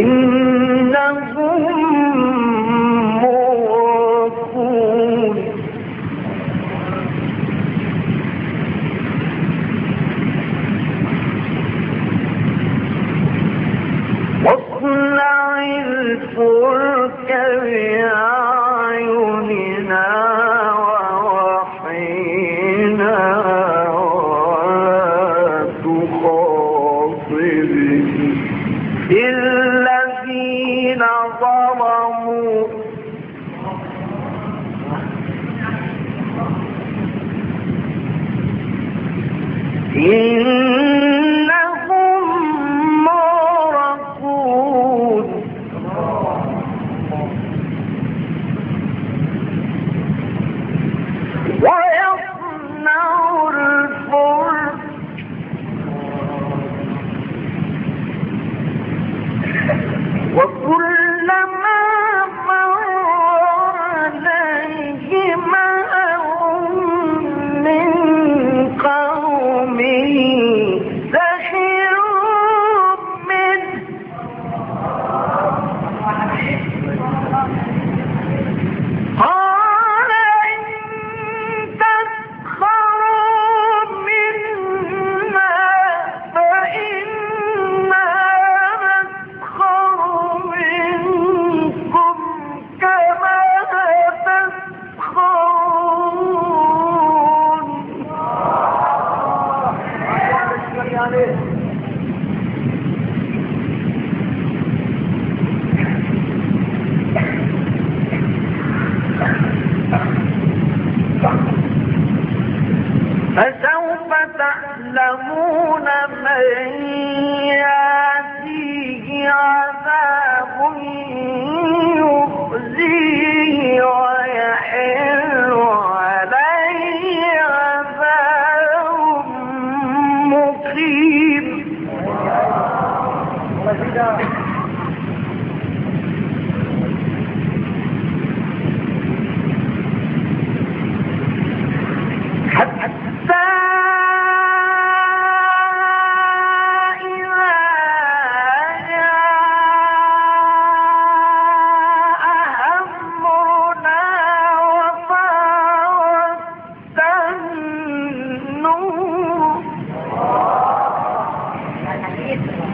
إن إن فسوف تعلمون من يأتيه عذاب يخزيه ويحل عليه عذاب مقيم. It's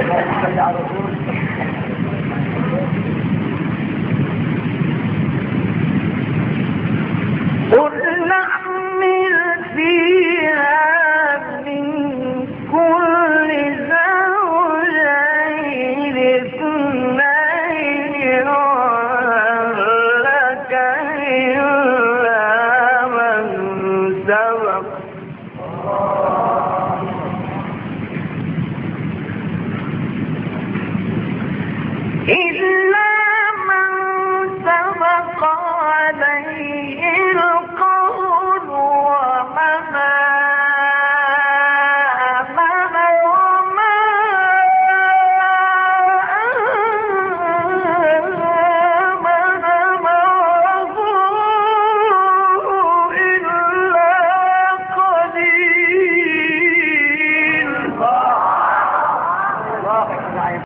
الله عليه وسلم على رسول 你是